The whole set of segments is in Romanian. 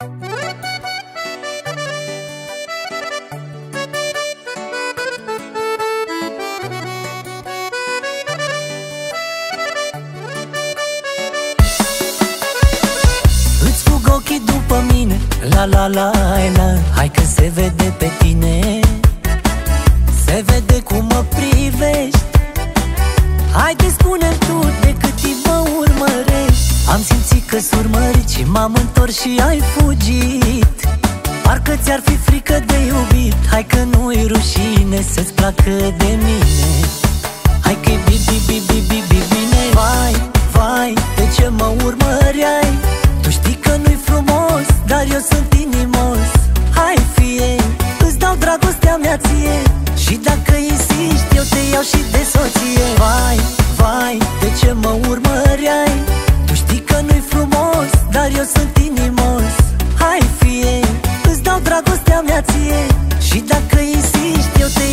Îți fug ochii după mine La la la la. Hai că se vede pe tine. Se vede cum mă privești. Haide spune tu de cât timp mă urmărești. Am simțit că s urmărit și m-am întors și ai fugit. Parcă ți-ar fi frică de iubit. Hai că nu-i rușine să-ți placă de mine. Hai că-i bi, bi, bi, bi, bi, bi, bine. Vai, vai, de ce mă urmăreai? Tu știi că nu-i frumos, dar eu sunt inimos. Hai fie, îți dau dragostea mea ție. Și dacă insisti, eu te iau și de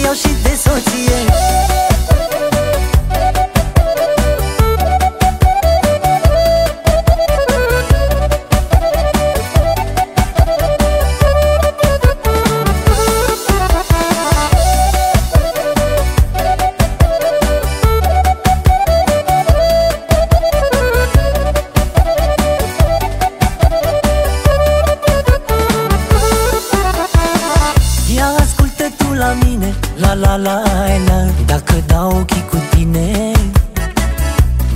insisti, eu la la la la Dacă dau ochii cu tine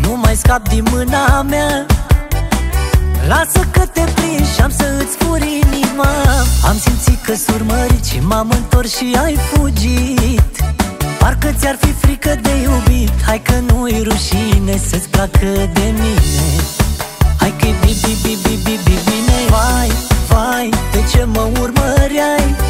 Nu mai scap din mâna mea. Lasă că te prind și am să îți furi inima. Am simțit că s urmărit și m-am întors și ai fugit. Parcă ți-ar fi frică de iubit. Hai că nu-i rușine să-ți placă de mine. Hai că-i bi, bi, bi, bi, bi, bi, bine. Vai, vai, de ce mă urmăreai?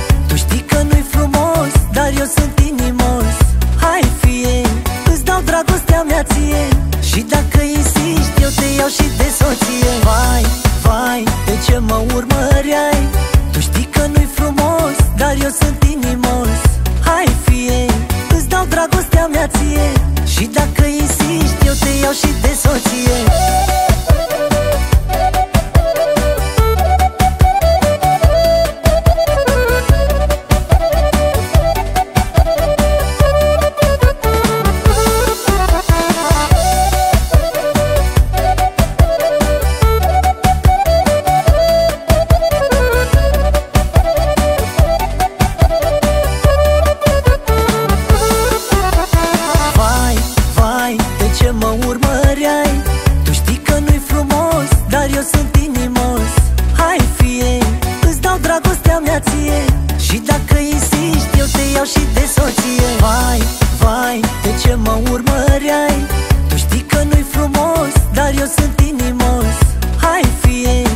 Ție Și dacă insisti, eu te iau și de soție. Vai, vai, de ce mă urmăreai? Tu știi că nu-i frumos, dar eu sunt inimos. Hai fie, îți dau dragostea mea ție. Și dacă insisti, eu te iau și dragostea mea ție. Și dacă insisti, eu te iau și de soție. Vai, vai, de ce mă urmăreai? Tu știi că nu-i frumos, dar eu sunt inimos. Hai fie.